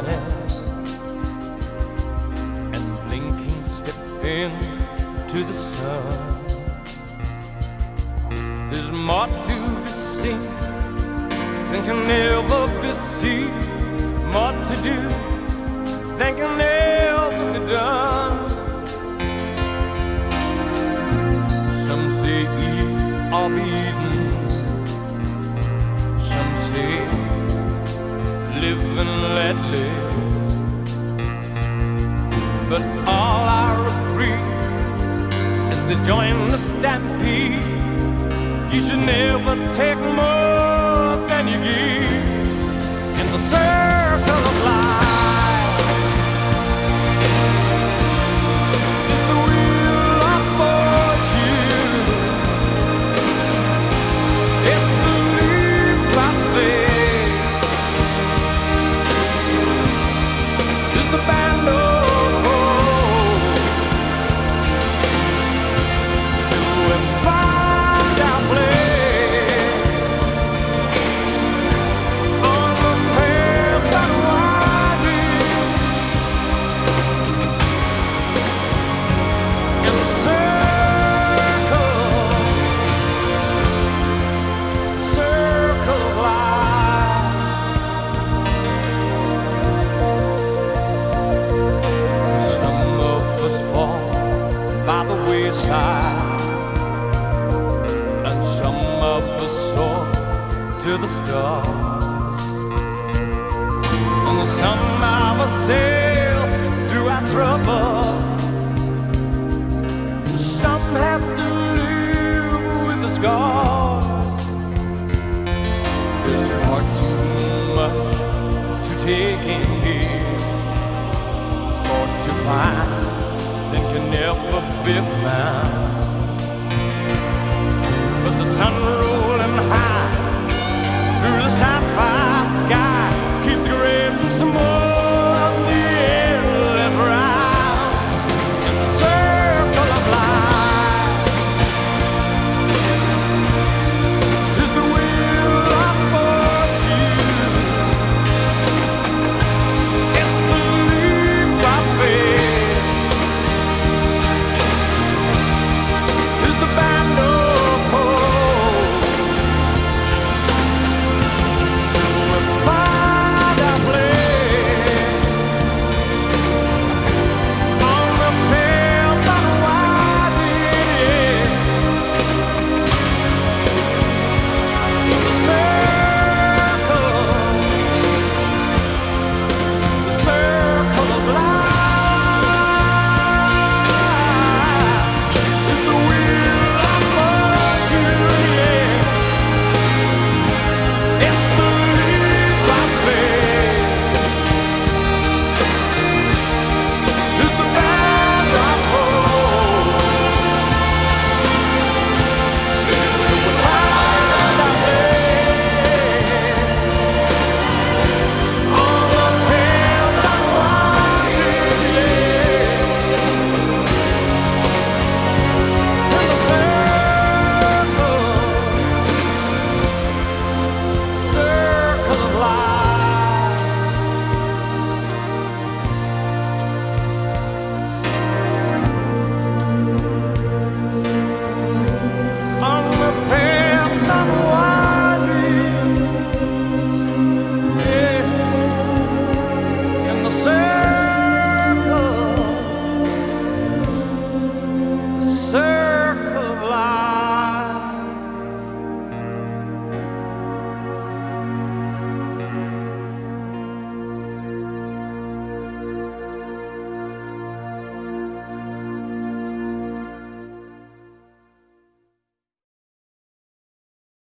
planet and blinking step into the sun. There's more to be seen than can ever be seen, more to do than can ever be done. Some say eat or be eaten. Live and let live. But all I agree is to join the stampede. You should never take more than you give in the circle to the stars, and of us sail through our trouble. Some have to live with the scars. There's far too much to take in here or to find that can never be found.